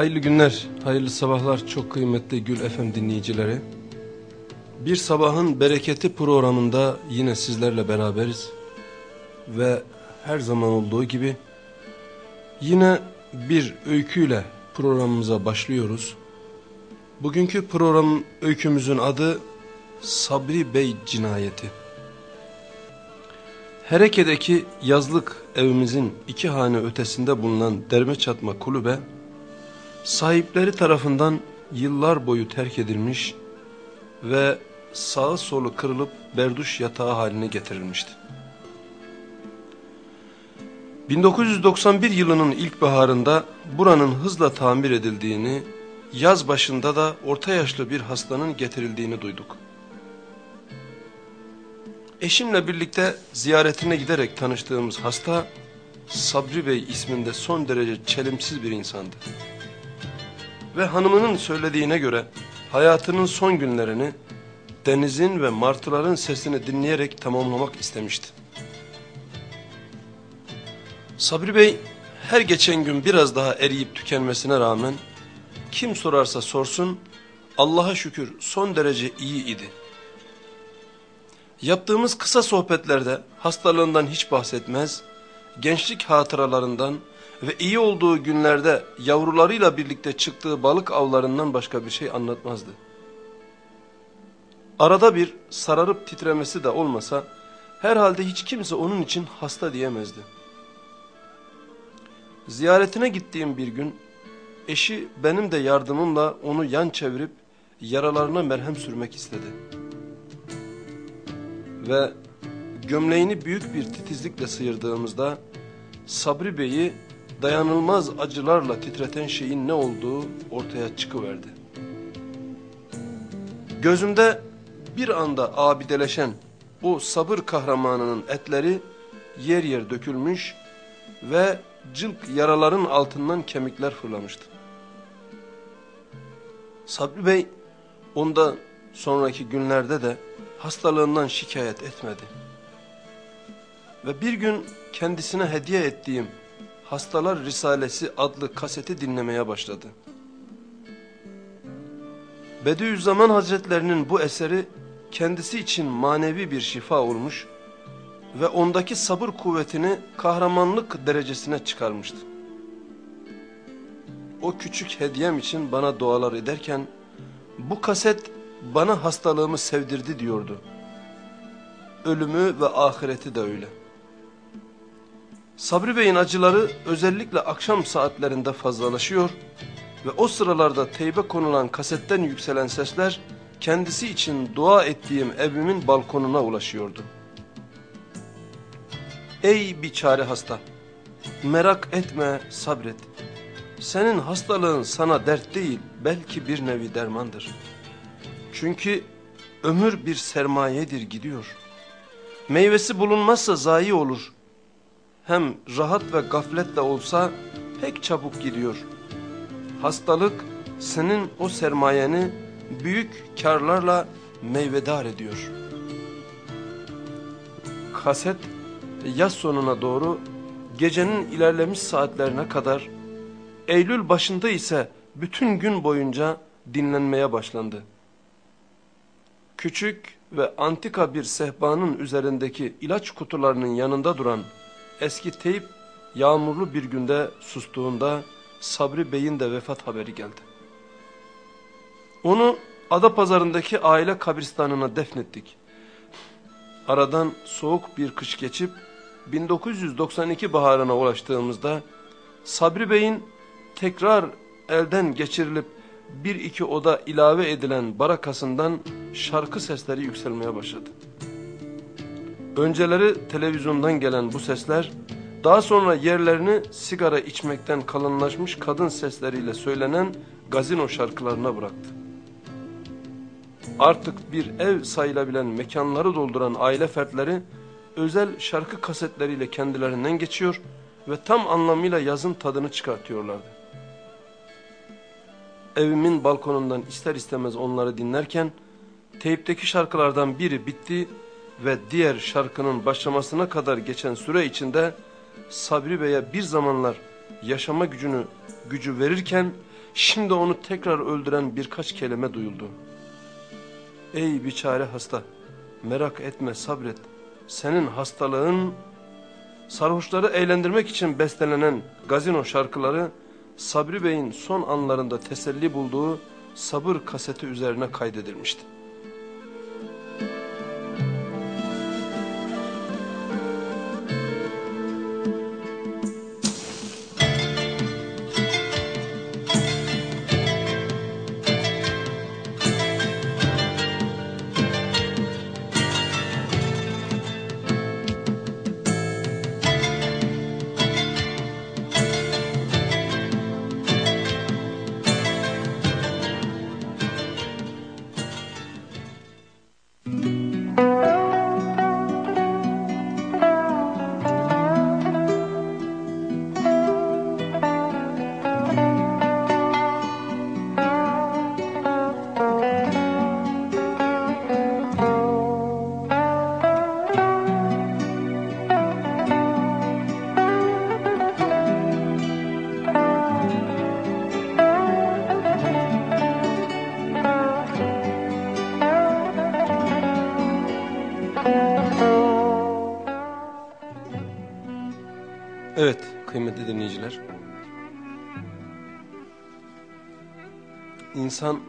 Hayırlı günler, hayırlı sabahlar çok kıymetli Gül FM dinleyicileri. Bir sabahın bereketi programında yine sizlerle beraberiz. Ve her zaman olduğu gibi yine bir öyküyle programımıza başlıyoruz. Bugünkü program öykümüzün adı Sabri Bey Cinayeti. Hereke'deki yazlık evimizin iki hane ötesinde bulunan derme çatma kulübe, sahipleri tarafından yıllar boyu terk edilmiş ve sağı solu kırılıp berduş yatağı haline getirilmişti. 1991 yılının ilkbaharında buranın hızla tamir edildiğini, yaz başında da orta yaşlı bir hastanın getirildiğini duyduk. Eşimle birlikte ziyaretine giderek tanıştığımız hasta Sabri Bey isminde son derece çelimsiz bir insandı. Ve hanımının söylediğine göre hayatının son günlerini denizin ve martıların sesini dinleyerek tamamlamak istemişti. Sabri Bey her geçen gün biraz daha eriyip tükenmesine rağmen kim sorarsa sorsun Allah'a şükür son derece iyi idi. Yaptığımız kısa sohbetlerde hastalığından hiç bahsetmez, gençlik hatıralarından ve iyi olduğu günlerde yavrularıyla birlikte çıktığı balık avlarından başka bir şey anlatmazdı. Arada bir sararıp titremesi de olmasa herhalde hiç kimse onun için hasta diyemezdi. Ziyaretine gittiğim bir gün eşi benim de yardımımla onu yan çevirip yaralarına merhem sürmek istedi. Ve gömleğini büyük bir titizlikle sıyırdığımızda Sabri Bey'i dayanılmaz acılarla titreten şeyin ne olduğu ortaya çıkıverdi. Gözümde bir anda abideleşen o sabır kahramanının etleri yer yer dökülmüş ve cılk yaraların altından kemikler fırlamıştı. Sabri Bey onda sonraki günlerde de hastalığından şikayet etmedi. Ve bir gün kendisine hediye ettiğim Hastalar Risalesi adlı kaseti dinlemeye başladı. Bediüzzaman Hazretlerinin bu eseri kendisi için manevi bir şifa olmuş ve ondaki sabır kuvvetini kahramanlık derecesine çıkarmıştı. O küçük hediyem için bana dualar ederken bu kaset bana hastalığımı sevdirdi diyordu. Ölümü ve ahireti de öyle. Sabri Bey'in acıları özellikle akşam saatlerinde fazlalaşıyor ve o sıralarda teybe konulan kasetten yükselen sesler kendisi için dua ettiğim evimin balkonuna ulaşıyordu. Ey biçare hasta! Merak etme, sabret. Senin hastalığın sana dert değil, belki bir nevi dermandır. Çünkü ömür bir sermayedir gidiyor. Meyvesi bulunmazsa zayi olur. Hem rahat ve gafletle olsa pek çabuk gidiyor. Hastalık senin o sermayeni büyük karlarla meyvedar ediyor. Kaset yaz sonuna doğru gecenin ilerlemiş saatlerine kadar Eylül başında ise bütün gün boyunca dinlenmeye başlandı. Küçük ve antika bir sehpanın üzerindeki ilaç kutularının yanında duran eski teyp yağmurlu bir günde sustuğunda Sabri Bey'in de vefat haberi geldi. Onu ada pazarındaki aile kabristanına defnettik. Aradan soğuk bir kış geçip 1992 baharına ulaştığımızda Sabri Bey'in tekrar elden geçirilip bir iki oda ilave edilen barakasından şarkı sesleri yükselmeye başladı. Önceleri televizyondan gelen bu sesler daha sonra yerlerini sigara içmekten kalınlaşmış kadın sesleriyle söylenen gazino şarkılarına bıraktı. Artık bir ev sayılabilen mekanları dolduran aile fertleri özel şarkı kasetleriyle kendilerinden geçiyor ve tam anlamıyla yazın tadını çıkartıyorlardı. Evimin balkonundan ister istemez onları dinlerken teypteki şarkılardan biri bitti ve diğer şarkının başlamasına kadar geçen süre içinde Sabri Bey'e bir zamanlar yaşama gücünü gücü verirken Şimdi onu tekrar öldüren birkaç kelime duyuldu. Ey biçare hasta, merak etme sabret. Senin hastalığın sarhoşları eğlendirmek için bestelenen gazino şarkıları Sabri Bey'in son anlarında teselli bulduğu sabır kaseti üzerine kaydedilmişti. İnsan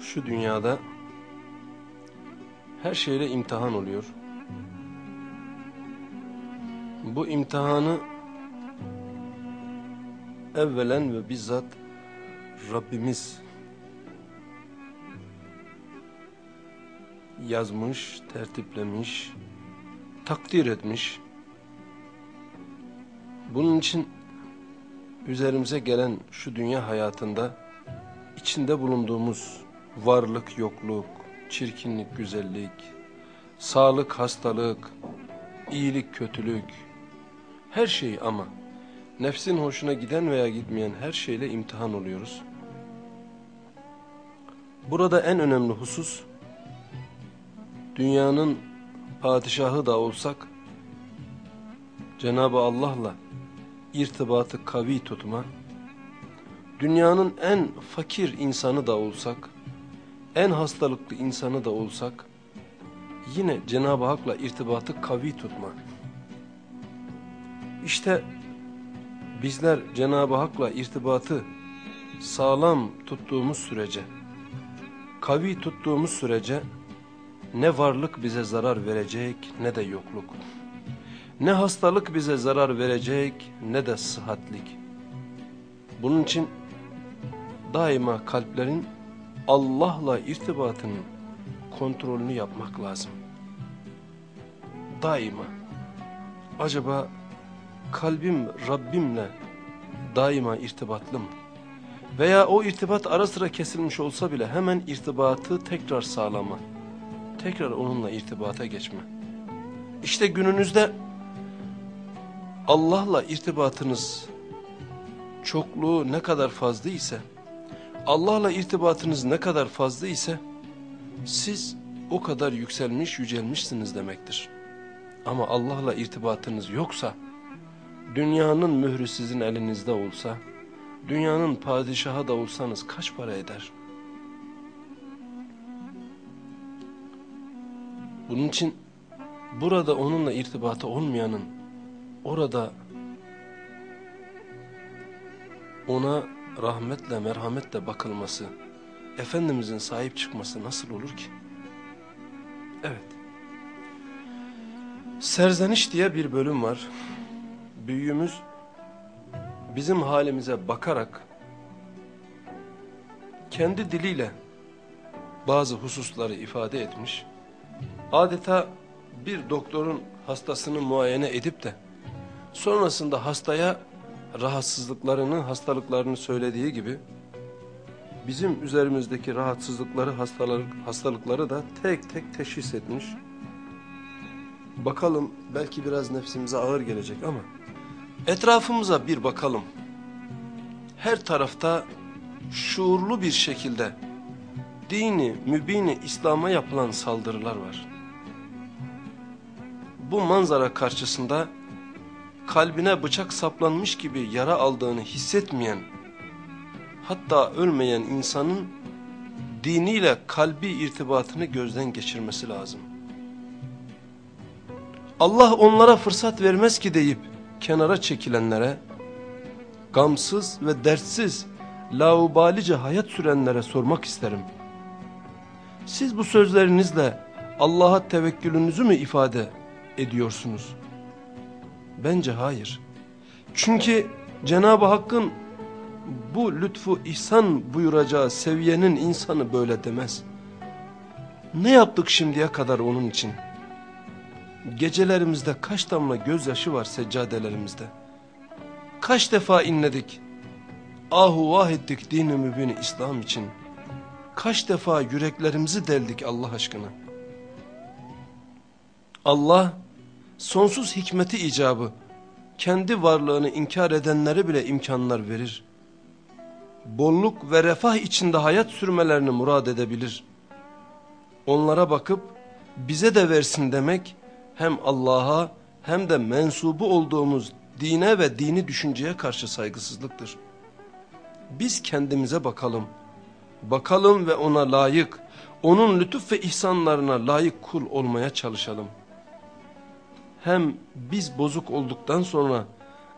şu dünyada her şeyle imtihan oluyor. Bu imtihanı evvelen ve bizzat Rabbimiz yazmış, tertiplemiş, takdir etmiş. Bunun için üzerimize gelen şu dünya hayatında içinde bulunduğumuz varlık, yokluk, çirkinlik, güzellik, sağlık, hastalık, iyilik, kötülük, her şey ama nefsin hoşuna giden veya gitmeyen her şeyle imtihan oluyoruz. Burada en önemli husus, dünyanın padişahı da olsak, Cenab-ı Allah'la irtibatı kavi tutma, dünyanın en fakir insanı da olsak, en hastalıklı insanı da olsak, yine Cenab-ı Hak'la irtibatı kavi tutma. İşte bizler Cenab-ı Hak'la irtibatı sağlam tuttuğumuz sürece, kavi tuttuğumuz sürece, ne varlık bize zarar verecek ne de yokluk. Ne hastalık bize zarar verecek ne de sıhhatlik. Bunun için daima kalplerin Allah'la irtibatının kontrolünü yapmak lazım. Daima. Acaba kalbim Rabbimle daima irtibatlı mı? Veya o irtibat ara sıra kesilmiş olsa bile hemen irtibatı tekrar sağlama. Tekrar onunla irtibata geçme. İşte gününüzde Allah'la irtibatınız çokluğu ne kadar fazla ise, Allah'la irtibatınız ne kadar fazla ise, siz o kadar yükselmiş, yücelmişsiniz demektir. Ama Allah'la irtibatınız yoksa, dünyanın mührü sizin elinizde olsa, dünyanın padişahı da olsanız kaç para eder? Bunun için burada onunla irtibatı olmayanın orada ona rahmetle merhametle bakılması, Efendimizin sahip çıkması nasıl olur ki? Evet. Serzeniş diye bir bölüm var. Büyüğümüz bizim halimize bakarak kendi diliyle bazı hususları ifade etmiş. Adeta bir doktorun hastasını muayene edip de sonrasında hastaya rahatsızlıklarını, hastalıklarını söylediği gibi bizim üzerimizdeki rahatsızlıkları, hastalık, hastalıkları da tek tek teşhis etmiş. Bakalım belki biraz nefsimize ağır gelecek ama etrafımıza bir bakalım. Her tarafta şuurlu bir şekilde dini, mübini İslam'a yapılan saldırılar var. Bu manzara karşısında kalbine bıçak saplanmış gibi yara aldığını hissetmeyen hatta ölmeyen insanın diniyle kalbi irtibatını gözden geçirmesi lazım. Allah onlara fırsat vermez ki deyip kenara çekilenlere, gamsız ve dertsiz, laubalice hayat sürenlere sormak isterim. Siz bu sözlerinizle Allah'a tevekkülünüzü mü ifade ediyorsunuz? Bence hayır. Çünkü Cenab-ı Hakk'ın bu lütfu ihsan buyuracağı seviyenin insanı böyle demez. Ne yaptık şimdiye kadar onun için? Gecelerimizde kaç damla gözyaşı var seccadelerimizde? Kaç defa inledik? Ahu vah ettik dini mübini İslam için. Kaç defa yüreklerimizi deldik Allah aşkına? Allah sonsuz hikmeti icabı kendi varlığını inkar edenlere bile imkanlar verir. Bolluk ve refah içinde hayat sürmelerini murad edebilir. Onlara bakıp bize de versin demek hem Allah'a hem de mensubu olduğumuz dine ve dini düşünceye karşı saygısızlıktır. Biz kendimize bakalım. Bakalım ve ona layık, onun lütuf ve ihsanlarına layık kul olmaya çalışalım. Hem biz bozuk olduktan sonra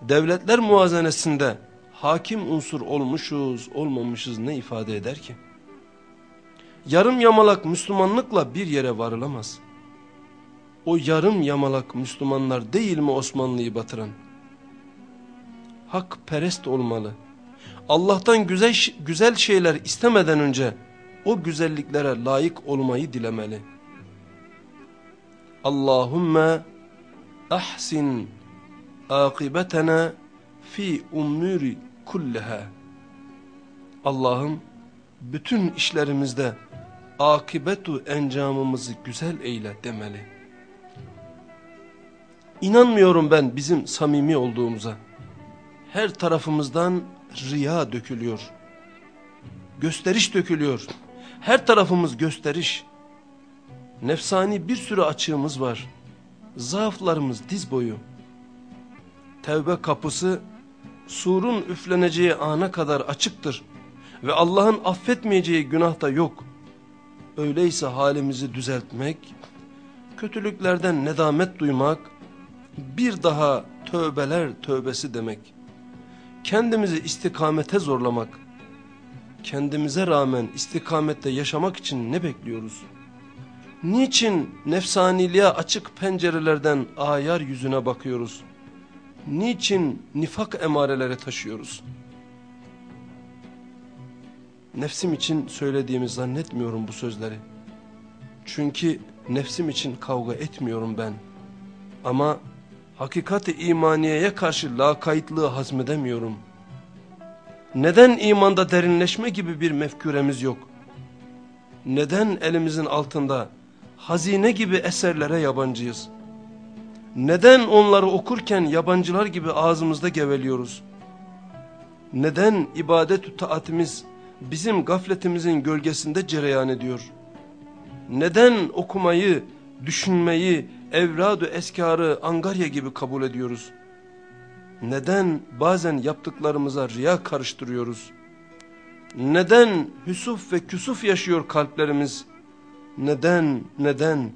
devletler muazenesinde hakim unsur olmuşuz, olmamışız ne ifade eder ki? Yarım yamalak Müslümanlıkla bir yere varılamaz. O yarım yamalak Müslümanlar değil mi Osmanlı'yı batıran? Hak perest olmalı. Allah'tan güzel, güzel şeyler istemeden önce o güzelliklere layık olmayı dilemeli. Allahümme ahsin akibetena fi umuri kulliha. Allah'ım bütün işlerimizde akibetu encamımızı güzel eyle demeli. İnanmıyorum ben bizim samimi olduğumuza. Her tarafımızdan riya dökülüyor. Gösteriş dökülüyor. Her tarafımız gösteriş. Nefsani bir sürü açığımız var. Zaaflarımız diz boyu. Tevbe kapısı surun üfleneceği ana kadar açıktır. Ve Allah'ın affetmeyeceği günah da yok. Öyleyse halimizi düzeltmek, kötülüklerden nedamet duymak, bir daha tövbeler tövbesi demek. Kendimizi istikamete zorlamak, kendimize rağmen istikamette yaşamak için ne bekliyoruz? Niçin nefsaniliğe açık pencerelerden ayar yüzüne bakıyoruz? Niçin nifak emareleri taşıyoruz? Nefsim için söylediğimi zannetmiyorum bu sözleri. Çünkü nefsim için kavga etmiyorum ben. Ama hakikat-i imaniyeye karşı lakaytlığı hazmedemiyorum. Neden imanda derinleşme gibi bir mefküremiz yok? Neden elimizin altında hazine gibi eserlere yabancıyız? Neden onları okurken yabancılar gibi ağzımızda geveliyoruz? Neden ibadet-ü taatimiz bizim gafletimizin gölgesinde cereyan ediyor? Neden okumayı, düşünmeyi, evrad-ı eskarı angarya gibi kabul ediyoruz? Neden bazen yaptıklarımıza riya karıştırıyoruz? Neden hüsuf ve küsuf yaşıyor kalplerimiz? Neden, neden?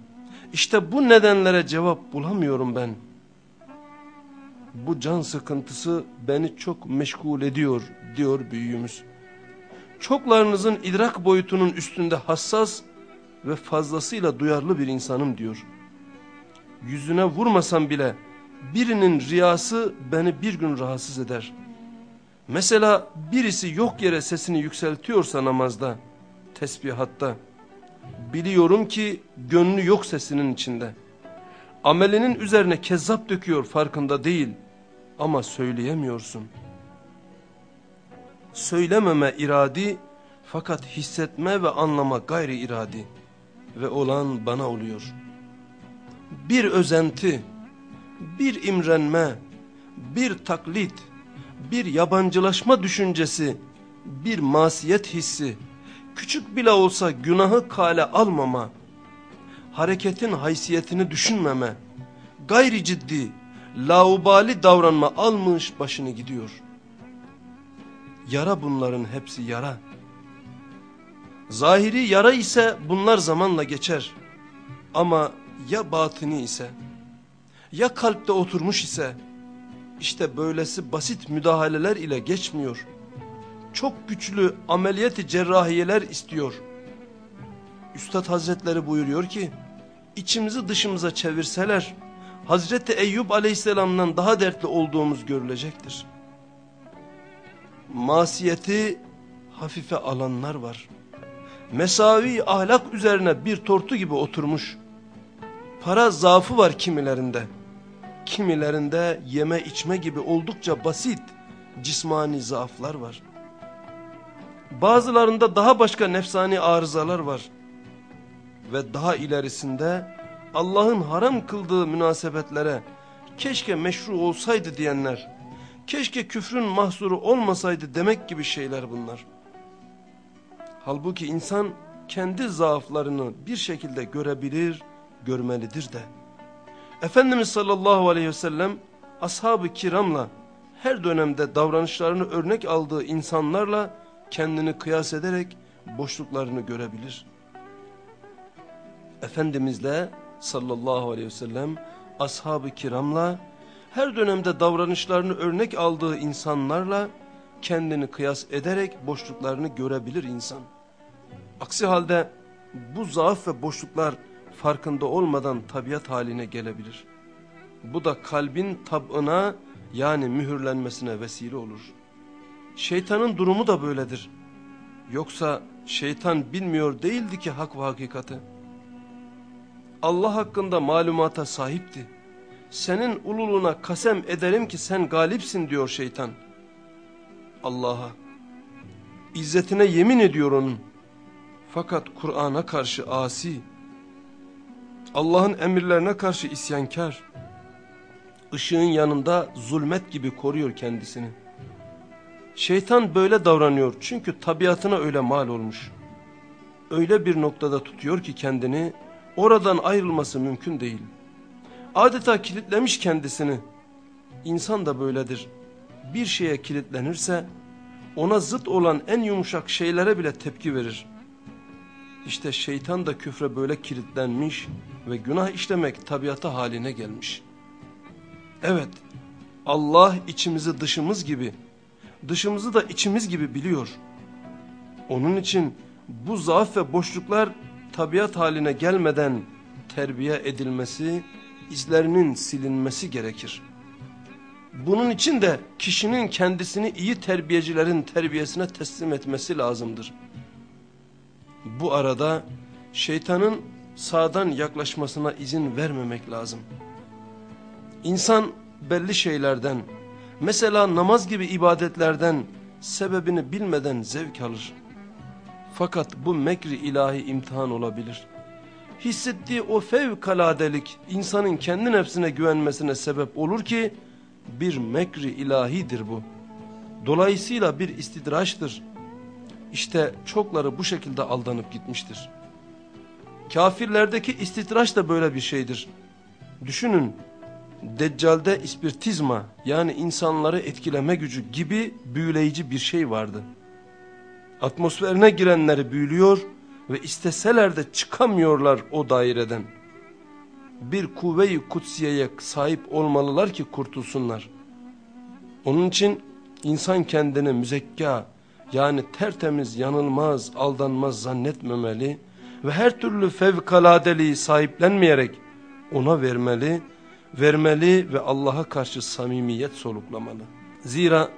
İşte bu nedenlere cevap bulamıyorum ben. Bu can sıkıntısı beni çok meşgul ediyor, diyor büyüğümüz. Çoklarınızın idrak boyutunun üstünde hassas ve fazlasıyla duyarlı bir insanım diyor. Yüzüne vurmasam bile birinin riyası beni bir gün rahatsız eder. Mesela birisi yok yere sesini yükseltiyorsa namazda, tesbihatta, biliyorum ki gönlü yok sesinin içinde. Amelinin üzerine kezzap döküyor farkında değil ama söyleyemiyorsun. Söylememe iradi fakat hissetme ve anlama gayri iradi ve olan bana oluyor. Bir özenti, bir imrenme, bir taklit, bir yabancılaşma düşüncesi, bir masiyet hissi, küçük bile olsa günahı kale almama, hareketin haysiyetini düşünmeme, gayri ciddi, laubali davranma almış başını gidiyor. Yara bunların hepsi yara. Zahiri yara ise bunlar zamanla geçer. Ama ya batını ise, ya kalpte oturmuş ise, işte böylesi basit müdahaleler ile geçmiyor. Çok güçlü ameliyat cerrahiyeler istiyor. Üstad Hazretleri buyuruyor ki, içimizi dışımıza çevirseler, Hazreti Eyüp Aleyhisselam'dan daha dertli olduğumuz görülecektir. Masiyeti hafife alanlar var. Mesavi ahlak üzerine bir tortu gibi oturmuş. Para zaafı var kimilerinde. Kimilerinde yeme içme gibi oldukça basit cismani zaaflar var. Bazılarında daha başka nefsani arızalar var. Ve daha ilerisinde Allah'ın haram kıldığı münasebetlere keşke meşru olsaydı diyenler, keşke küfrün mahsuru olmasaydı demek gibi şeyler bunlar. Halbuki insan kendi zaaflarını bir şekilde görebilir, görmelidir de. Efendimiz sallallahu aleyhi ve sellem ashab-ı kiramla her dönemde davranışlarını örnek aldığı insanlarla kendini kıyas ederek boşluklarını görebilir. Efendimizle sallallahu aleyhi ve sellem ashab-ı kiramla her dönemde davranışlarını örnek aldığı insanlarla kendini kıyas ederek boşluklarını görebilir insan. Aksi halde bu zaaf ve boşluklar farkında olmadan tabiat haline gelebilir. Bu da kalbin tabına yani mühürlenmesine vesile olur. Şeytanın durumu da böyledir. Yoksa şeytan bilmiyor değildi ki hak ve hakikati. Allah hakkında malumata sahipti. Senin ululuğuna kasem ederim ki sen galipsin diyor şeytan. Allah'a. İzzetine yemin ediyor onun. Fakat Kur'an'a karşı asi. Allah'ın emirlerine karşı isyankar. Işığın yanında zulmet gibi koruyor kendisini. Şeytan böyle davranıyor çünkü tabiatına öyle mal olmuş. Öyle bir noktada tutuyor ki kendini oradan ayrılması mümkün değil. Adeta kilitlemiş kendisini. İnsan da böyledir. Bir şeye kilitlenirse ona zıt olan en yumuşak şeylere bile tepki verir. İşte şeytan da küfre böyle kilitlenmiş ve günah işlemek tabiatı haline gelmiş. Evet, Allah içimizi dışımız gibi, dışımızı da içimiz gibi biliyor. Onun için bu zaaf ve boşluklar tabiat haline gelmeden terbiye edilmesi, izlerinin silinmesi gerekir. Bunun için de kişinin kendisini iyi terbiyecilerin terbiyesine teslim etmesi lazımdır. Bu arada şeytanın sağdan yaklaşmasına izin vermemek lazım. İnsan belli şeylerden, mesela namaz gibi ibadetlerden sebebini bilmeden zevk alır. Fakat bu mekri ilahi imtihan olabilir. Hissettiği o fevkaladelik insanın kendi nefsine güvenmesine sebep olur ki bir mekri ilahidir bu. Dolayısıyla bir istidraçtır. İşte çokları bu şekilde aldanıp gitmiştir. Kafirlerdeki istidraç da böyle bir şeydir. Düşünün, Deccal'de ispirtizma yani insanları etkileme gücü gibi büyüleyici bir şey vardı. Atmosferine girenleri büyülüyor ve isteseler de çıkamıyorlar o daireden. Bir kuvve-i kutsiyeye sahip olmalılar ki kurtulsunlar. Onun için insan kendini müzekka yani tertemiz, yanılmaz, aldanmaz zannetmemeli ve her türlü fevkaladeliği sahiplenmeyerek ona vermeli, vermeli ve Allah'a karşı samimiyet soluklamalı. Zira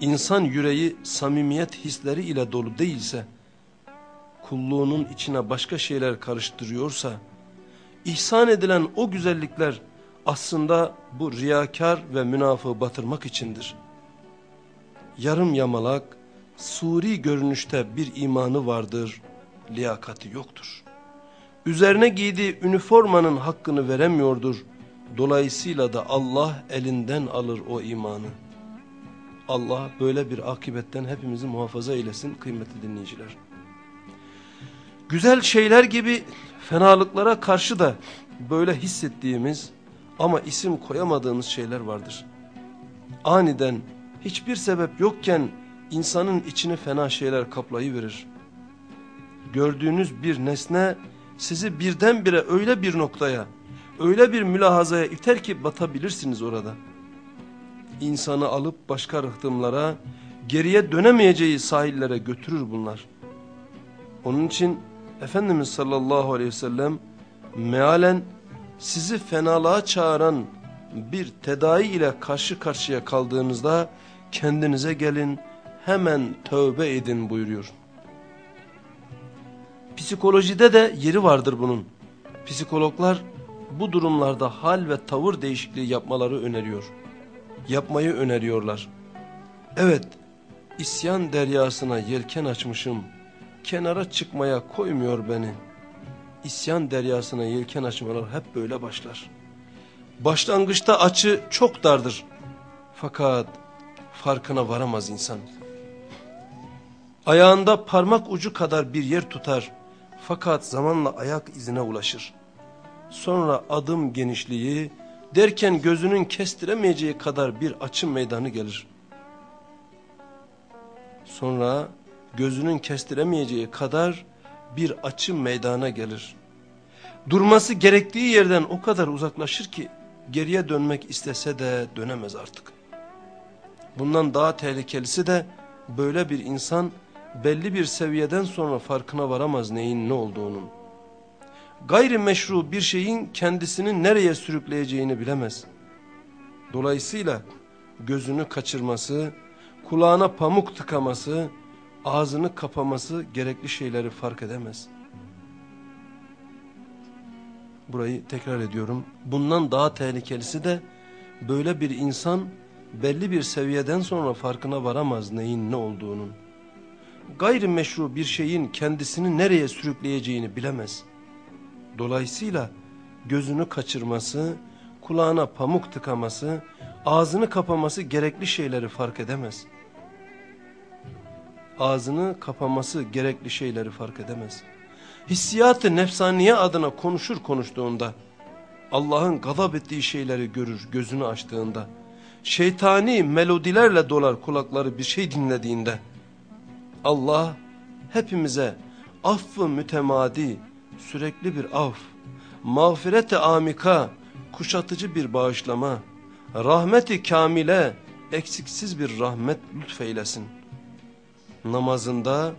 insan yüreği samimiyet hisleri ile dolu değilse, kulluğunun içine başka şeyler karıştırıyorsa, ihsan edilen o güzellikler aslında bu riyakar ve münafığı batırmak içindir. Yarım yamalak, suri görünüşte bir imanı vardır, liyakati yoktur. Üzerine giydiği üniformanın hakkını veremiyordur. Dolayısıyla da Allah elinden alır o imanı. Allah böyle bir akibetten hepimizi muhafaza eylesin kıymetli dinleyiciler. Güzel şeyler gibi fenalıklara karşı da böyle hissettiğimiz ama isim koyamadığımız şeyler vardır. Aniden hiçbir sebep yokken insanın içini fena şeyler kaplayıverir. Gördüğünüz bir nesne sizi birdenbire öyle bir noktaya, öyle bir mülahazaya iter ki batabilirsiniz orada. İnsanı alıp başka rıhtımlara, geriye dönemeyeceği sahillere götürür bunlar. Onun için Efendimiz sallallahu aleyhi ve sellem mealen sizi fenalığa çağıran bir tedavi ile karşı karşıya kaldığınızda kendinize gelin hemen tövbe edin buyuruyor. Psikolojide de yeri vardır bunun. Psikologlar bu durumlarda hal ve tavır değişikliği yapmaları öneriyor. Yapmayı öneriyorlar. Evet, isyan deryasına yelken açmışım. Kenara çıkmaya koymuyor beni. İsyan deryasına yelken açmalar hep böyle başlar. Başlangıçta açı çok dardır. Fakat farkına varamaz insan. Ayağında parmak ucu kadar bir yer tutar. Fakat zamanla ayak izine ulaşır. Sonra adım genişliği derken gözünün kestiremeyeceği kadar bir açım meydanı gelir. Sonra gözünün kestiremeyeceği kadar bir açım meydana gelir. Durması gerektiği yerden o kadar uzaklaşır ki geriye dönmek istese de dönemez artık. Bundan daha tehlikelisi de böyle bir insan belli bir seviyeden sonra farkına varamaz neyin ne olduğunun. Gayrimeşru bir şeyin kendisini nereye sürükleyeceğini bilemez. Dolayısıyla gözünü kaçırması, kulağına pamuk tıkaması, ağzını kapaması gerekli şeyleri fark edemez. Burayı tekrar ediyorum. Bundan daha tehlikelisi de böyle bir insan belli bir seviyeden sonra farkına varamaz neyin ne olduğunun. Gayrimeşru bir şeyin kendisini nereye sürükleyeceğini bilemez. Dolayısıyla gözünü kaçırması, kulağına pamuk tıkaması, ağzını kapaması gerekli şeyleri fark edemez. Ağzını kapaması gerekli şeyleri fark edemez. Hissiyatı nefsaniye adına konuşur konuştuğunda, Allah'ın gazap ettiği şeyleri görür gözünü açtığında, şeytani melodilerle dolar kulakları bir şey dinlediğinde, Allah hepimize affı mütemadi, sürekli bir af, mağfirete amika, kuşatıcı bir bağışlama, rahmeti kamile, eksiksiz bir rahmet lütfeylesin. Namazında,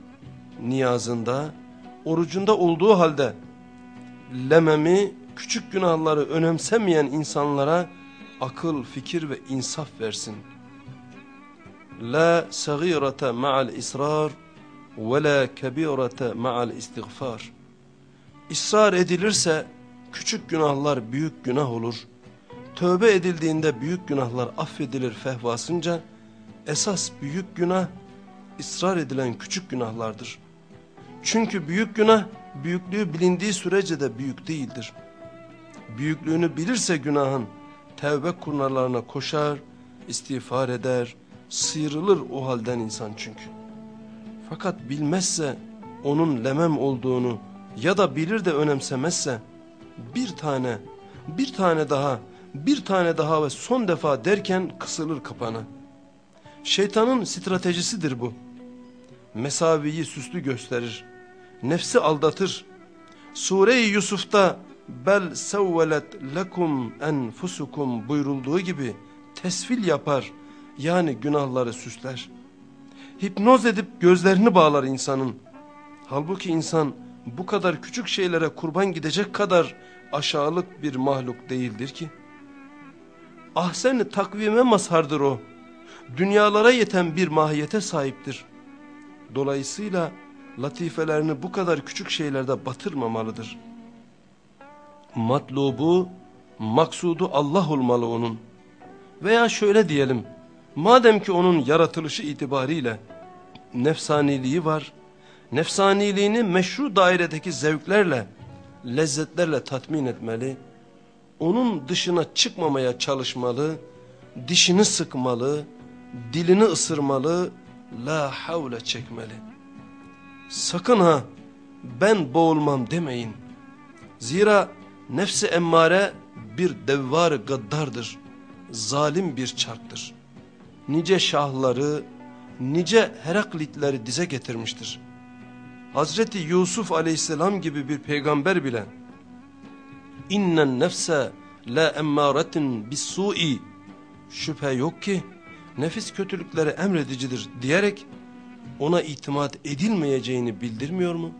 niyazında, orucunda olduğu halde, lememi, küçük günahları önemsemeyen insanlara akıl, fikir ve insaf versin. La sagirete ma'al israr ve la kebirete ma'al istiğfar. İsrar edilirse küçük günahlar büyük günah olur. Tövbe edildiğinde büyük günahlar affedilir fehvasınca esas büyük günah ısrar edilen küçük günahlardır. Çünkü büyük günah büyüklüğü bilindiği sürece de büyük değildir. Büyüklüğünü bilirse günahın tevbe kurnarlarına koşar, istiğfar eder, sıyrılır o halden insan çünkü. Fakat bilmezse onun lemem olduğunu ya da bilir de önemsemezse bir tane, bir tane daha, bir tane daha ve son defa derken kısılır kapana. Şeytanın stratejisidir bu. Mesaviyi süslü gösterir, nefsi aldatır. Sure-i Yusuf'ta bel sevvelet lekum enfusukum buyurulduğu gibi tesvil yapar yani günahları süsler. Hipnoz edip gözlerini bağlar insanın. Halbuki insan bu kadar küçük şeylere kurban gidecek kadar aşağılık bir mahluk değildir ki. Ahsen takvime mazhardır o. Dünyalara yeten bir mahiyete sahiptir. Dolayısıyla latifelerini bu kadar küçük şeylerde batırmamalıdır. Matlubu, maksudu Allah olmalı onun. Veya şöyle diyelim, madem ki onun yaratılışı itibariyle nefsaniliği var, nefsaniliğini meşru dairedeki zevklerle, lezzetlerle tatmin etmeli, onun dışına çıkmamaya çalışmalı, dişini sıkmalı, dilini ısırmalı, la havle çekmeli. Sakın ha ben boğulmam demeyin. Zira nefsi emmare bir devvar gaddardır, zalim bir çarktır. Nice şahları, nice Heraklitleri dize getirmiştir. Hazreti Yusuf aleyhisselam gibi bir peygamber bile innen nefse la emmâretin bis su'i şüphe yok ki nefis kötülüklere emredicidir diyerek ona itimat edilmeyeceğini bildirmiyor mu?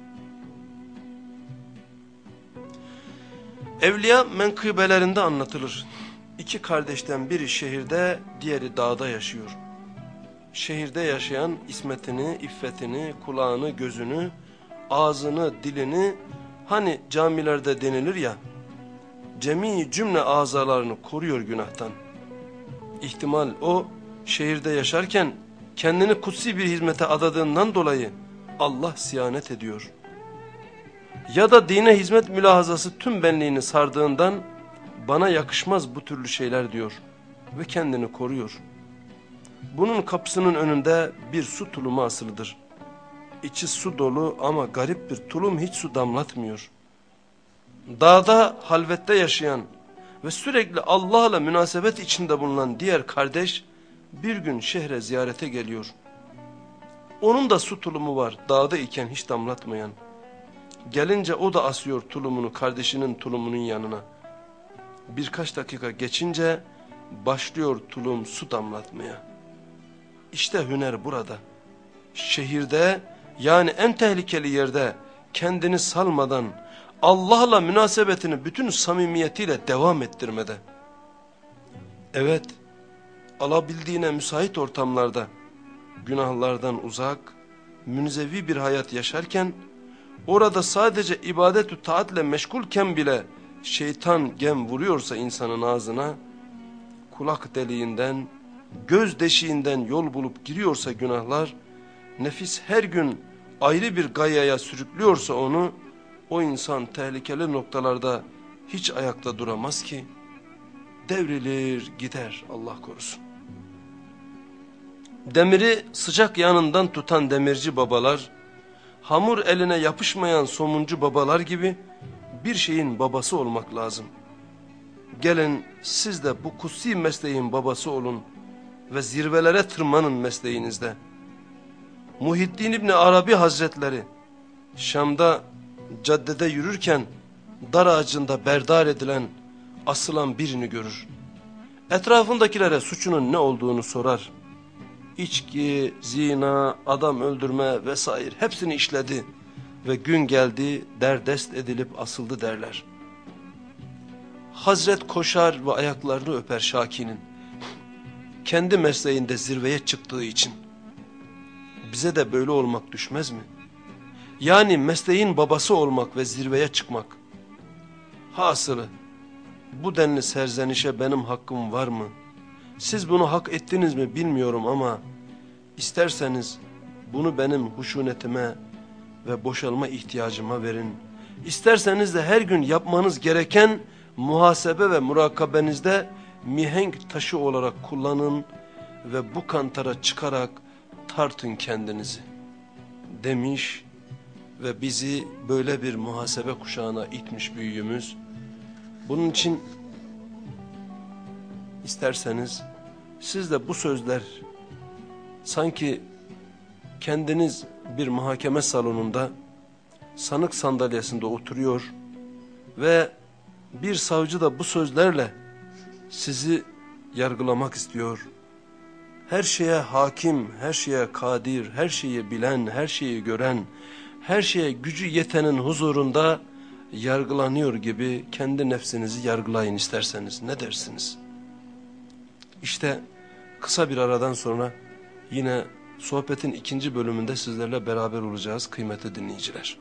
Evliya menkıbelerinde anlatılır. İki kardeşten biri şehirde, diğeri dağda yaşıyor. Şehirde yaşayan ismetini, iffetini, kulağını, gözünü, ağzını, dilini hani camilerde denilir ya cemi cümle azalarını koruyor günahtan. İhtimal o şehirde yaşarken kendini kutsi bir hizmete adadığından dolayı Allah siyanet ediyor. Ya da dine hizmet mülahazası tüm benliğini sardığından bana yakışmaz bu türlü şeyler diyor ve kendini koruyor. Bunun kapısının önünde bir su tulumu asılıdır. İçi su dolu ama garip bir tulum hiç su damlatmıyor. Dağda halvette yaşayan ve sürekli Allah'la münasebet içinde bulunan diğer kardeş bir gün şehre ziyarete geliyor. Onun da su tulumu var dağda iken hiç damlatmayan. Gelince o da asıyor tulumunu kardeşinin tulumunun yanına. Birkaç dakika geçince başlıyor tulum su damlatmaya. İşte hüner burada. Şehirde yani en tehlikeli yerde kendini salmadan Allah'la münasebetini bütün samimiyetiyle devam ettirmede. Evet, alabildiğine müsait ortamlarda, günahlardan uzak, münzevi bir hayat yaşarken, orada sadece ibadet-ü taatle meşgulken bile şeytan gem vuruyorsa insanın ağzına, kulak deliğinden, göz deşiğinden yol bulup giriyorsa günahlar, nefis her gün ayrı bir gayaya sürüklüyorsa onu, o insan tehlikeli noktalarda hiç ayakta duramaz ki, devrilir gider Allah korusun. Demiri sıcak yanından tutan demirci babalar, hamur eline yapışmayan somuncu babalar gibi bir şeyin babası olmak lazım. Gelin siz de bu kutsi mesleğin babası olun ve zirvelere tırmanın mesleğinizde. Muhiddin İbni Arabi Hazretleri Şam'da caddede yürürken dar ağacında berdar edilen asılan birini görür. Etrafındakilere suçunun ne olduğunu sorar. İçki, zina, adam öldürme vesaire hepsini işledi ve gün geldi derdest edilip asıldı derler. Hazret koşar ve ayaklarını öper Şaki'nin. Kendi mesleğinde zirveye çıktığı için. Bize de böyle olmak düşmez mi? Yani mesleğin babası olmak ve zirveye çıkmak. Hasılı bu denli serzenişe benim hakkım var mı? Siz bunu hak ettiniz mi bilmiyorum ama isterseniz bunu benim huşunetime ve boşalma ihtiyacıma verin. İsterseniz de her gün yapmanız gereken muhasebe ve murakabenizde mihenk taşı olarak kullanın ve bu kantara çıkarak tartın kendinizi demiş ve bizi böyle bir muhasebe kuşağına itmiş büyüğümüz. Bunun için isterseniz siz de bu sözler sanki kendiniz bir muhakeme salonunda sanık sandalyesinde oturuyor ve bir savcı da bu sözlerle sizi yargılamak istiyor. Her şeye hakim, her şeye kadir, her şeyi bilen, her şeyi gören, her şeye gücü yetenin huzurunda yargılanıyor gibi kendi nefsinizi yargılayın isterseniz. Ne dersiniz? İşte kısa bir aradan sonra yine sohbetin ikinci bölümünde sizlerle beraber olacağız kıymetli dinleyiciler.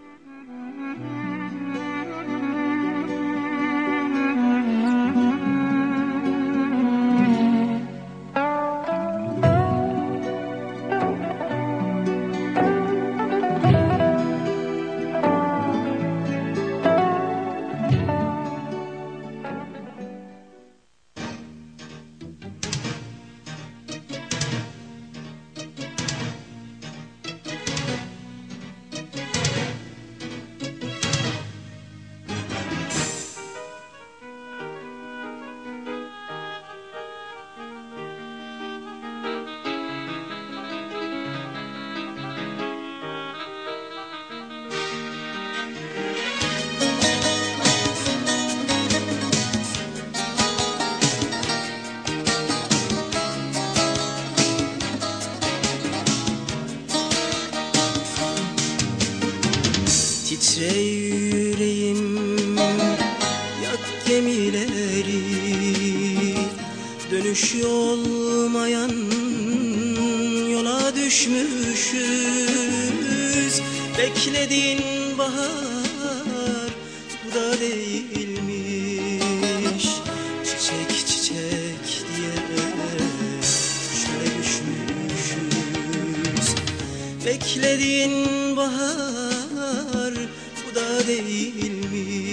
ilmi.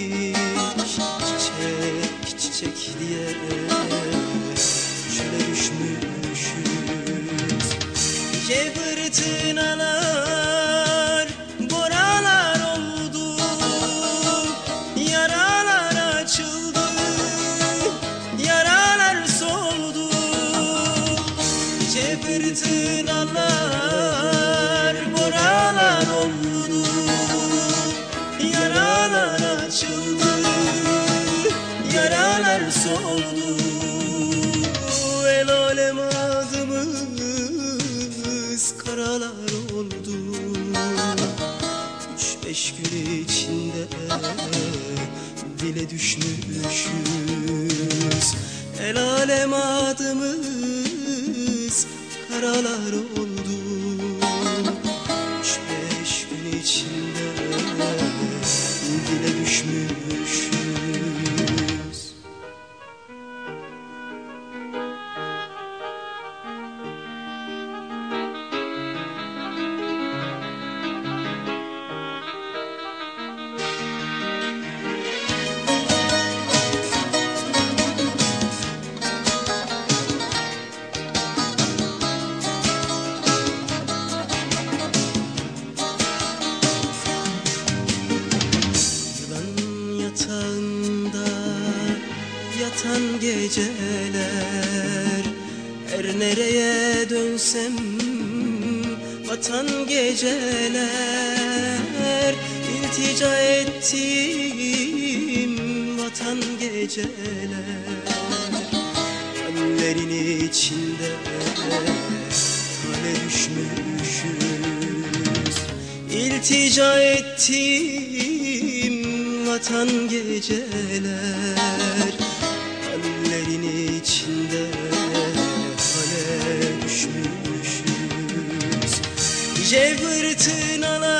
feda ettim vatan geceler Önlerin içinde hale düşmüşüz. İltica ettim vatan geceler Önlerin içinde hale düşmüşüz. Nice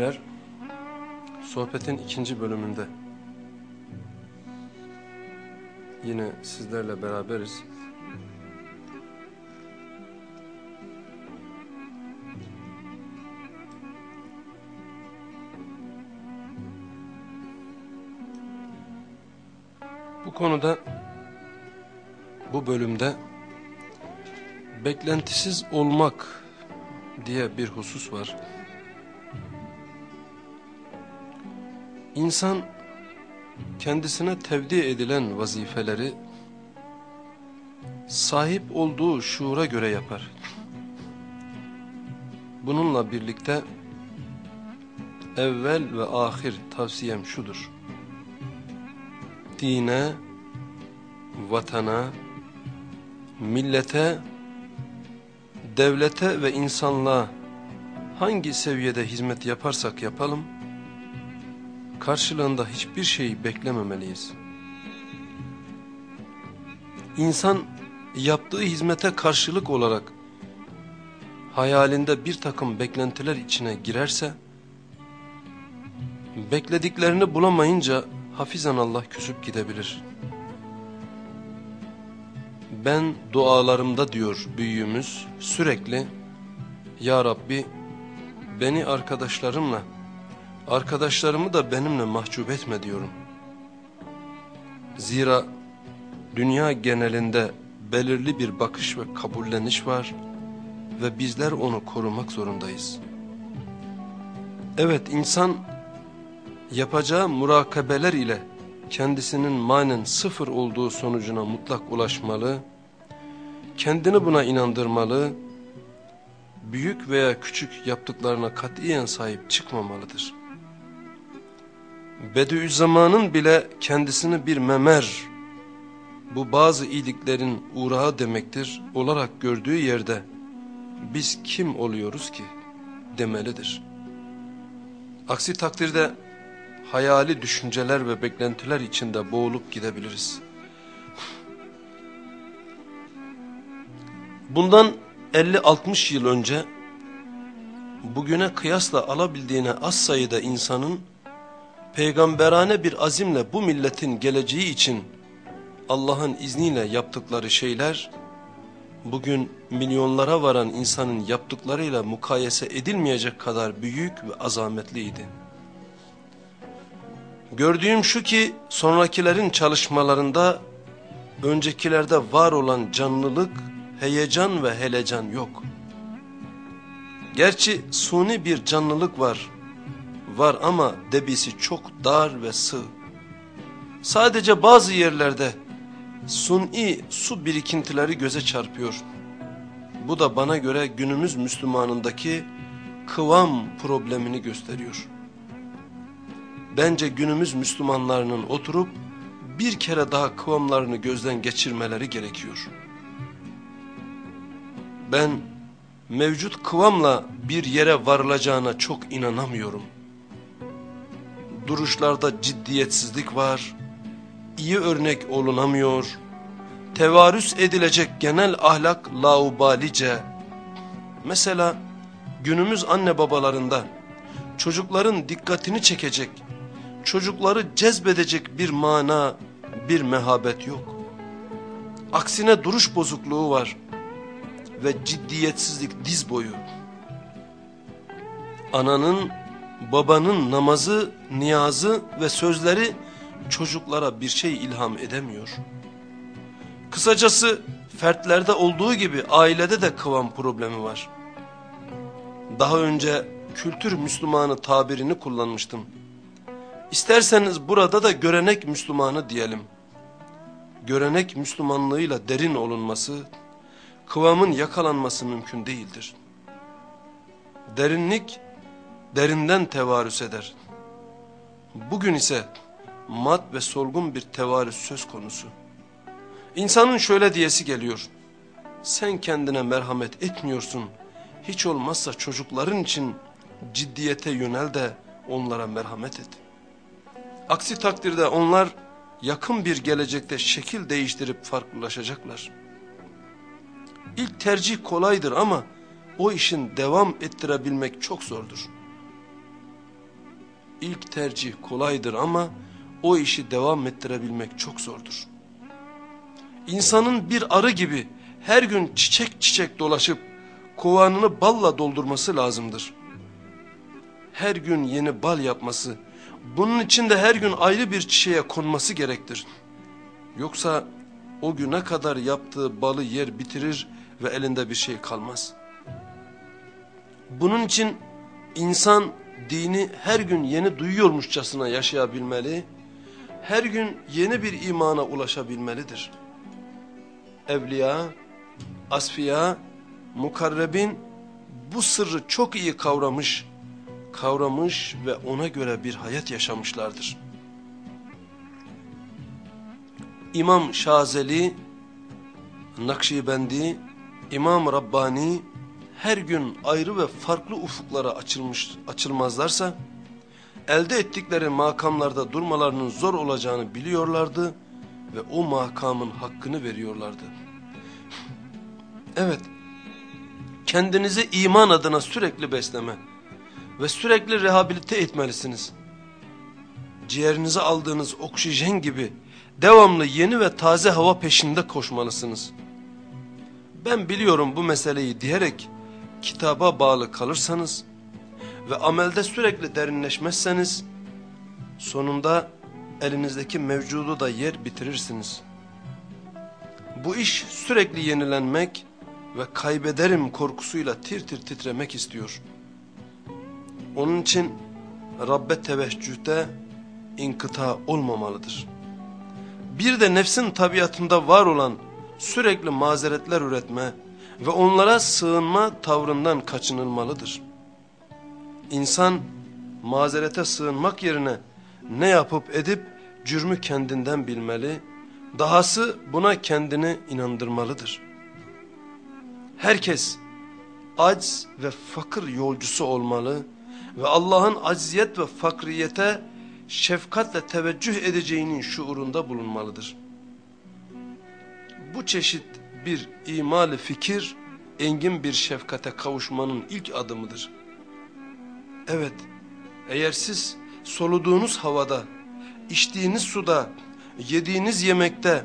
dinleyiciler, sohbetin ikinci bölümünde yine sizlerle beraberiz. Bu konuda, bu bölümde beklentisiz olmak diye bir husus var. İnsan kendisine tevdi edilen vazifeleri sahip olduğu şuura göre yapar. Bununla birlikte evvel ve ahir tavsiyem şudur. Dine, vatana, millete, devlete ve insanlığa hangi seviyede hizmet yaparsak yapalım, karşılığında hiçbir şey beklememeliyiz. İnsan yaptığı hizmete karşılık olarak hayalinde bir takım beklentiler içine girerse, beklediklerini bulamayınca hafizan Allah küsüp gidebilir. Ben dualarımda diyor büyüğümüz sürekli, Ya Rabbi beni arkadaşlarımla, arkadaşlarımı da benimle mahcup etme diyorum. Zira dünya genelinde belirli bir bakış ve kabulleniş var ve bizler onu korumak zorundayız. Evet insan yapacağı murakabeler ile kendisinin manen sıfır olduğu sonucuna mutlak ulaşmalı, kendini buna inandırmalı, büyük veya küçük yaptıklarına katiyen sahip çıkmamalıdır. Bediüzzamanın bile kendisini bir memer, bu bazı iyiliklerin uğrağı demektir olarak gördüğü yerde biz kim oluyoruz ki demelidir. Aksi takdirde hayali düşünceler ve beklentiler içinde boğulup gidebiliriz. Bundan 50-60 yıl önce bugüne kıyasla alabildiğine az sayıda insanın peygamberane bir azimle bu milletin geleceği için Allah'ın izniyle yaptıkları şeyler bugün milyonlara varan insanın yaptıklarıyla mukayese edilmeyecek kadar büyük ve azametliydi. Gördüğüm şu ki sonrakilerin çalışmalarında öncekilerde var olan canlılık, heyecan ve helecan yok. Gerçi suni bir canlılık var, var ama debisi çok dar ve sığ. Sadece bazı yerlerde suni su birikintileri göze çarpıyor. Bu da bana göre günümüz Müslümanındaki kıvam problemini gösteriyor. Bence günümüz Müslümanlarının oturup bir kere daha kıvamlarını gözden geçirmeleri gerekiyor. Ben mevcut kıvamla bir yere varılacağına çok inanamıyorum. Duruşlarda ciddiyetsizlik var, iyi örnek olunamıyor, tevarüs edilecek genel ahlak laubalice. Mesela günümüz anne babalarında çocukların dikkatini çekecek, çocukları cezbedecek bir mana, bir mehabet yok. Aksine duruş bozukluğu var ve ciddiyetsizlik diz boyu. Ananın, babanın namazı, niyazı ve sözleri çocuklara bir şey ilham edemiyor. Kısacası fertlerde olduğu gibi ailede de kıvam problemi var. Daha önce kültür Müslümanı tabirini kullanmıştım. İsterseniz burada da görenek Müslümanı diyelim. Görenek Müslümanlığıyla derin olunması, kıvamın yakalanması mümkün değildir. Derinlik, derinden tevarüs eder. Bugün ise mat ve solgun bir tevarüs söz konusu. İnsanın şöyle diyesi geliyor. Sen kendine merhamet etmiyorsun. Hiç olmazsa çocukların için ciddiyete yönel de onlara merhamet et. Aksi takdirde onlar yakın bir gelecekte şekil değiştirip farklılaşacaklar. İlk tercih kolaydır ama o işin devam ettirebilmek çok zordur. İlk tercih kolaydır ama o işi devam ettirebilmek çok zordur. İnsanın bir arı gibi her gün çiçek çiçek dolaşıp kovanını balla doldurması lazımdır. Her gün yeni bal yapması, bunun için de her gün ayrı bir çiçeğe konması gerektir. Yoksa o güne kadar yaptığı balı yer bitirir ve elinde bir şey kalmaz. Bunun için insan dini her gün yeni duyuyormuşçasına yaşayabilmeli, her gün yeni bir imana ulaşabilmelidir. evliya, asfiya, mukarrebin bu sırrı çok iyi kavramış, kavramış ve ona göre bir hayat yaşamışlardır. İmam Şazeli, Nakşibendi, İmam Rabbani her gün ayrı ve farklı ufuklara açılmış, açılmazlarsa, elde ettikleri makamlarda durmalarının zor olacağını biliyorlardı ve o makamın hakkını veriyorlardı. Evet, kendinizi iman adına sürekli besleme ve sürekli rehabilite etmelisiniz. Ciğerinize aldığınız oksijen gibi devamlı yeni ve taze hava peşinde koşmalısınız. Ben biliyorum bu meseleyi diyerek kitaba bağlı kalırsanız ve amelde sürekli derinleşmezseniz sonunda elinizdeki mevcudu da yer bitirirsiniz. Bu iş sürekli yenilenmek ve kaybederim korkusuyla tir tir titremek istiyor. Onun için Rabbe teveccühte inkıta olmamalıdır. Bir de nefsin tabiatında var olan sürekli mazeretler üretme ve onlara sığınma tavrından kaçınılmalıdır. İnsan mazerete sığınmak yerine ne yapıp edip cürmü kendinden bilmeli, dahası buna kendini inandırmalıdır. Herkes acz ve fakir yolcusu olmalı ve Allah'ın acziyet ve fakriyete şefkatle teveccüh edeceğinin şuurunda bulunmalıdır. Bu çeşit bir imal fikir engin bir şefkate kavuşmanın ilk adımıdır. Evet, eğer siz soluduğunuz havada, içtiğiniz suda, yediğiniz yemekte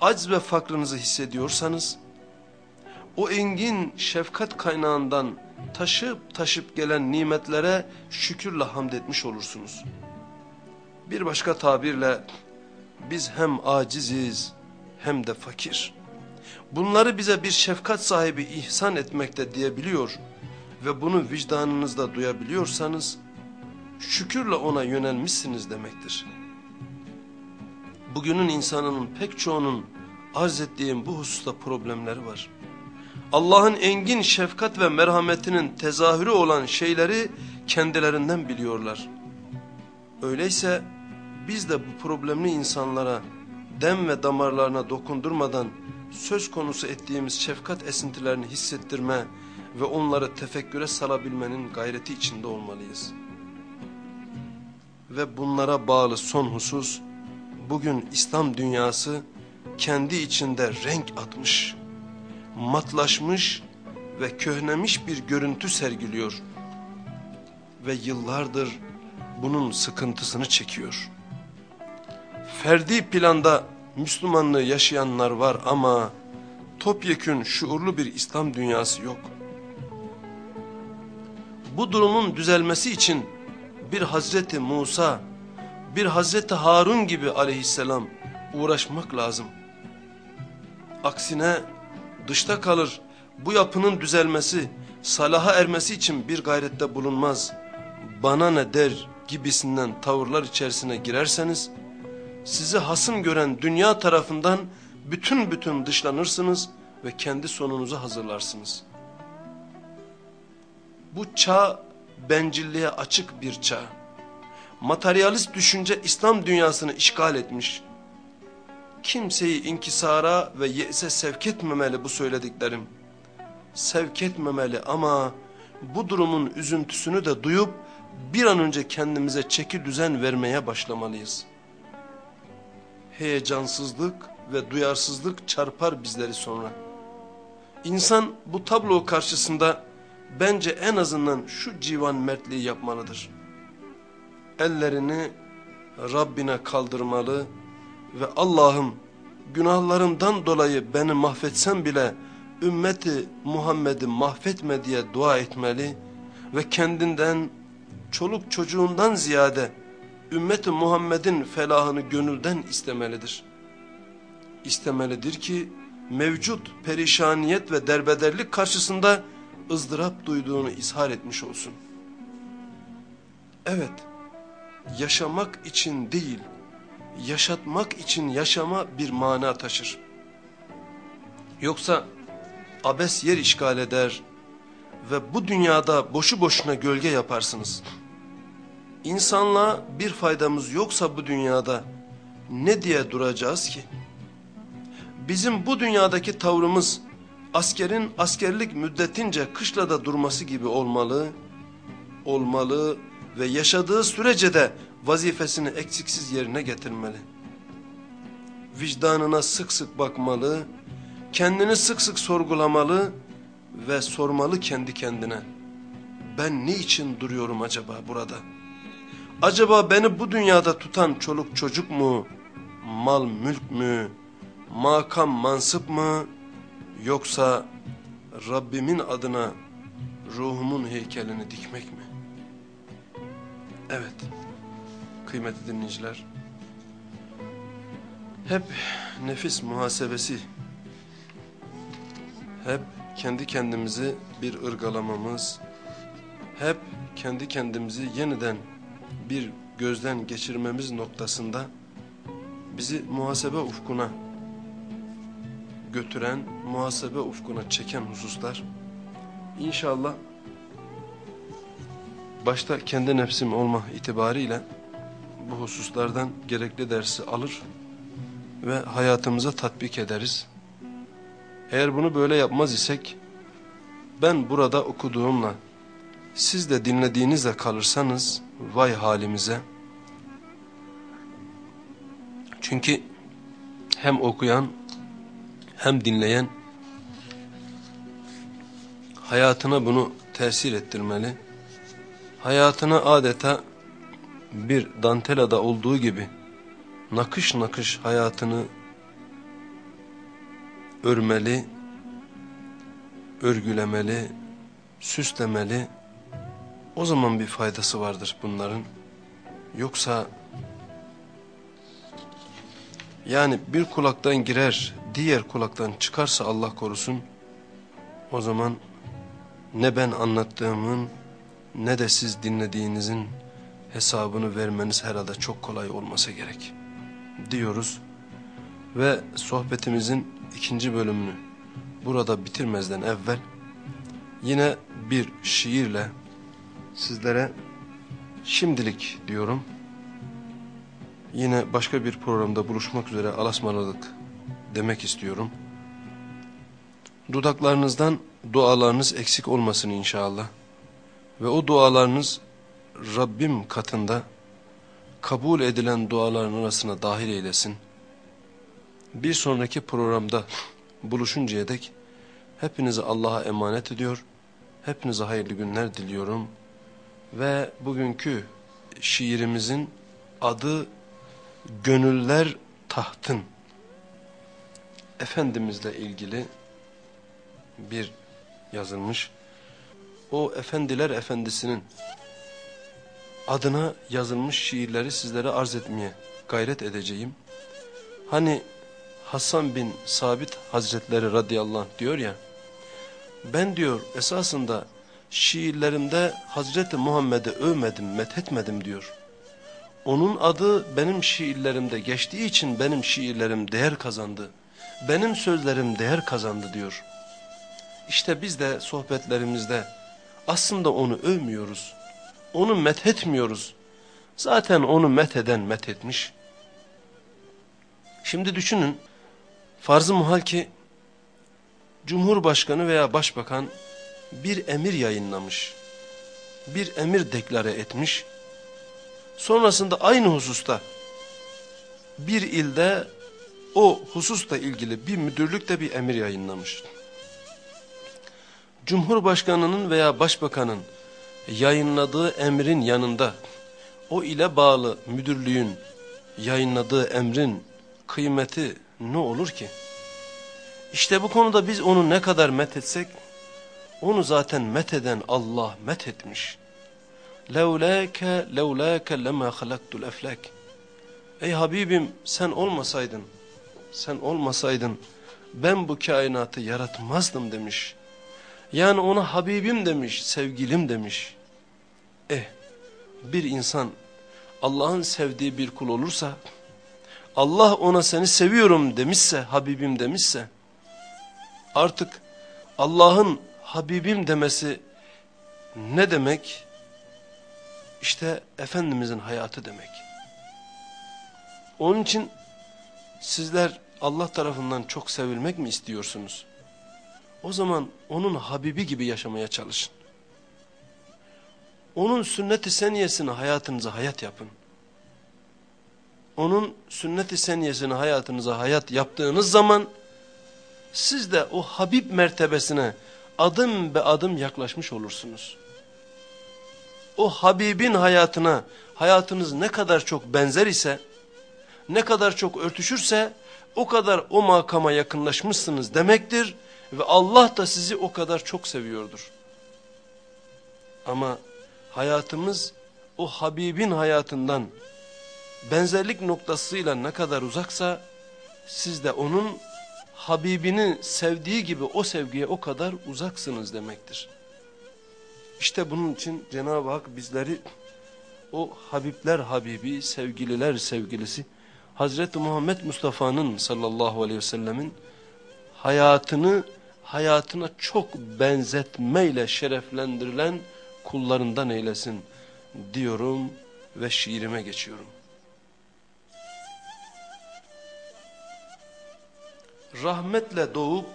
acz ve fakrınızı hissediyorsanız, o engin şefkat kaynağından taşıp taşıp gelen nimetlere şükürle hamd etmiş olursunuz. Bir başka tabirle biz hem aciziz hem de fakir. Bunları bize bir şefkat sahibi ihsan etmekte diyebiliyor ve bunu vicdanınızda duyabiliyorsanız şükürle ona yönelmişsiniz demektir. Bugünün insanının pek çoğunun arz ettiğim bu hususta problemleri var. Allah'ın engin şefkat ve merhametinin tezahürü olan şeyleri kendilerinden biliyorlar. Öyleyse biz de bu problemli insanlara dem ve damarlarına dokundurmadan söz konusu ettiğimiz şefkat esintilerini hissettirme ve onları tefekküre salabilmenin gayreti içinde olmalıyız. Ve bunlara bağlı son husus, bugün İslam dünyası kendi içinde renk atmış, matlaşmış ve köhnemiş bir görüntü sergiliyor. Ve yıllardır bunun sıkıntısını çekiyor. Ferdi planda Müslümanlığı yaşayanlar var ama topyekün şuurlu bir İslam dünyası yok. Bu durumun düzelmesi için bir Hazreti Musa, bir Hazreti Harun gibi aleyhisselam uğraşmak lazım. Aksine dışta kalır bu yapının düzelmesi, salaha ermesi için bir gayrette bulunmaz. Bana ne der gibisinden tavırlar içerisine girerseniz, sizi hasım gören dünya tarafından bütün bütün dışlanırsınız ve kendi sonunuzu hazırlarsınız. Bu çağ bencilliğe açık bir çağ. Materyalist düşünce İslam dünyasını işgal etmiş. Kimseyi inkisara ve yese sevk etmemeli bu söylediklerim. Sevk etmemeli ama bu durumun üzüntüsünü de duyup bir an önce kendimize çeki düzen vermeye başlamalıyız.'' Heyecansızlık ve duyarsızlık çarpar bizleri sonra. İnsan bu tablo karşısında bence en azından şu civan mertliği yapmalıdır. Ellerini Rabbine kaldırmalı ve Allah'ım günahlarımdan dolayı beni mahvetsen bile ümmeti Muhammed'i mahvetme diye dua etmeli ve kendinden, çoluk çocuğundan ziyade ümmeti Muhammed'in felahını gönülden istemelidir. İstemelidir ki mevcut perişaniyet ve derbederlik karşısında ızdırap duyduğunu izhar etmiş olsun. Evet, yaşamak için değil, yaşatmak için yaşama bir mana taşır. Yoksa abes yer işgal eder ve bu dünyada boşu boşuna gölge yaparsınız. İnsanlığa bir faydamız yoksa bu dünyada ne diye duracağız ki? Bizim bu dünyadaki tavrımız askerin askerlik müddetince kışlada durması gibi olmalı, olmalı ve yaşadığı sürece de vazifesini eksiksiz yerine getirmeli. Vicdanına sık sık bakmalı, kendini sık sık sorgulamalı ve sormalı kendi kendine. Ben ne için duruyorum acaba burada? Acaba beni bu dünyada tutan çoluk çocuk mu, mal mülk mü, makam mansıp mı, yoksa Rabbimin adına ruhumun heykelini dikmek mi? Evet, kıymetli dinleyiciler, hep nefis muhasebesi, hep kendi kendimizi bir ırgalamamız, hep kendi kendimizi yeniden bir gözden geçirmemiz noktasında bizi muhasebe ufkuna götüren, muhasebe ufkuna çeken hususlar inşallah başta kendi nefsim olma itibariyle bu hususlardan gerekli dersi alır ve hayatımıza tatbik ederiz. Eğer bunu böyle yapmaz isek ben burada okuduğumla siz de dinlediğinizle kalırsanız vay halimize. Çünkü hem okuyan hem dinleyen hayatına bunu tesir ettirmeli. Hayatına adeta bir dantelada olduğu gibi nakış nakış hayatını örmeli, örgülemeli, süslemeli. O zaman bir faydası vardır bunların. Yoksa yani bir kulaktan girer, diğer kulaktan çıkarsa Allah korusun, o zaman ne ben anlattığımın ne de siz dinlediğinizin hesabını vermeniz herhalde çok kolay olmasa gerek diyoruz. Ve sohbetimizin ikinci bölümünü burada bitirmezden evvel yine bir şiirle sizlere şimdilik diyorum. Yine başka bir programda buluşmak üzere alasmaladık demek istiyorum. Dudaklarınızdan dualarınız eksik olmasın inşallah. Ve o dualarınız Rabbim katında kabul edilen duaların arasına dahil eylesin. Bir sonraki programda buluşuncaya dek hepinizi Allah'a emanet ediyor. Hepinize hayırlı günler diliyorum. Ve bugünkü şiirimizin adı Gönüller Tahtın. Efendimizle ilgili bir yazılmış. O Efendiler Efendisi'nin adına yazılmış şiirleri sizlere arz etmeye gayret edeceğim. Hani Hasan bin Sabit Hazretleri radıyallahu anh diyor ya, ben diyor esasında şiirlerimde Hazreti Muhammed'i övmedim, methetmedim diyor. Onun adı benim şiirlerimde geçtiği için benim şiirlerim değer kazandı. Benim sözlerim değer kazandı diyor. İşte biz de sohbetlerimizde aslında onu övmüyoruz. Onu methetmiyoruz. Zaten onu metheden methetmiş. Şimdi düşünün farz-ı muhal ki Cumhurbaşkanı veya Başbakan bir emir yayınlamış. Bir emir deklare etmiş. Sonrasında aynı hususta bir ilde o hususla ilgili bir müdürlükte bir emir yayınlamış. Cumhurbaşkanının veya başbakanın yayınladığı emrin yanında o ile bağlı müdürlüğün yayınladığı emrin kıymeti ne olur ki? İşte bu konuda biz onu ne kadar methetsek onu zaten metheden Allah methetmiş. Levlâke levlâke lemâ halaktul eflak. Ey Habibim sen olmasaydın, sen olmasaydın ben bu kainatı yaratmazdım demiş. Yani ona Habibim demiş, sevgilim demiş. Eh bir insan Allah'ın sevdiği bir kul olursa, Allah ona seni seviyorum demişse, Habibim demişse, Artık Allah'ın Habibim demesi ne demek? İşte Efendimizin hayatı demek. Onun için sizler Allah tarafından çok sevilmek mi istiyorsunuz? O zaman onun Habibi gibi yaşamaya çalışın. Onun sünnet-i seniyesini hayatınıza hayat yapın. Onun sünnet-i seniyesini hayatınıza hayat yaptığınız zaman siz de o Habib mertebesine adım be adım yaklaşmış olursunuz. O Habibin hayatına hayatınız ne kadar çok benzer ise, ne kadar çok örtüşürse o kadar o makama yakınlaşmışsınız demektir ve Allah da sizi o kadar çok seviyordur. Ama hayatımız o Habibin hayatından benzerlik noktasıyla ne kadar uzaksa siz de onun Habibini sevdiği gibi o sevgiye o kadar uzaksınız demektir. İşte bunun için Cenab-ı Hak bizleri o Habibler Habibi, sevgililer sevgilisi Hazreti Muhammed Mustafa'nın sallallahu aleyhi ve sellemin hayatını hayatına çok benzetmeyle şereflendirilen kullarından eylesin diyorum ve şiirime geçiyorum. Rahmetle doğup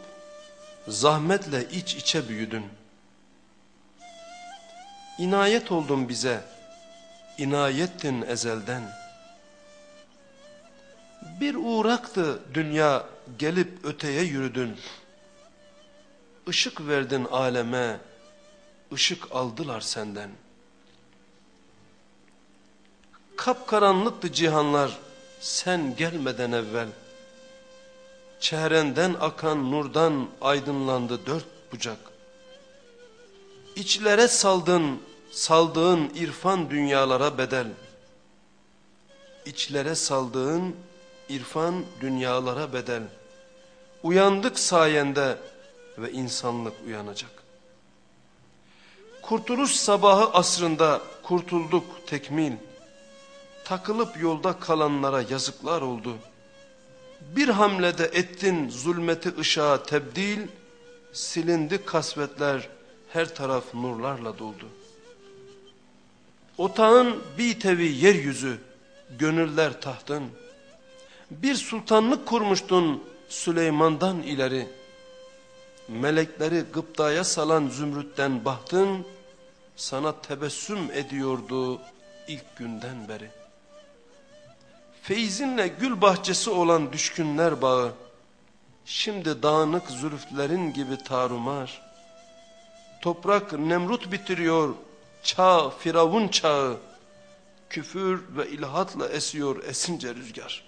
zahmetle iç içe büyüdün. İnayet oldun bize, inayettin ezelden. Bir uğraktı dünya gelip öteye yürüdün. Işık verdin aleme, ışık aldılar senden. Kapkaranlıktı cihanlar sen gelmeden evvel. Çehrenden akan nurdan aydınlandı dört bucak. İçlere saldın, saldığın irfan dünyalara bedel. İçlere saldığın irfan dünyalara bedel. Uyandık sayende ve insanlık uyanacak. Kurtuluş sabahı asrında kurtulduk tekmil. Takılıp yolda kalanlara yazıklar oldu. Bir hamlede ettin zulmeti ışığa tebdil, silindi kasvetler, her taraf nurlarla doldu. Otağın bir tevi yeryüzü, gönüller tahtın. Bir sultanlık kurmuştun Süleyman'dan ileri. Melekleri gıptaya salan zümrütten bahtın, sana tebessüm ediyordu ilk günden beri. Feyzinle gül bahçesi olan düşkünler bağı, şimdi dağınık zülüflerin gibi tarumar. Toprak Nemrut bitiriyor, çağ Firavun çağı, küfür ve ilhatla esiyor esince rüzgar.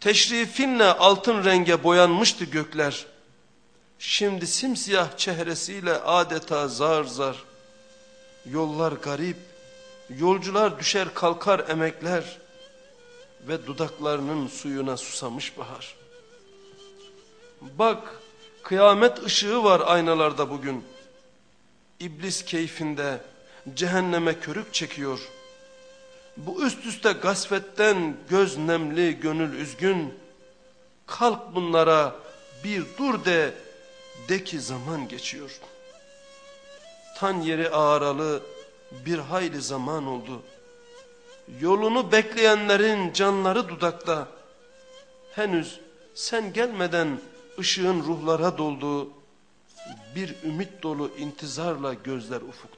Teşrifinle altın renge boyanmıştı gökler, şimdi simsiyah çehresiyle adeta zar zar. Yollar garip, yolcular düşer kalkar emekler, ve dudaklarının suyuna susamış bahar. Bak kıyamet ışığı var aynalarda bugün. İblis keyfinde cehenneme körük çekiyor. Bu üst üste gasfetten göz nemli gönül üzgün. Kalk bunlara bir dur de de ki zaman geçiyor. Tan yeri ağralı bir hayli zaman oldu. Yolunu bekleyenlerin canları dudakta. Henüz sen gelmeden ışığın ruhlara dolduğu bir ümit dolu intizarla gözler ufukta.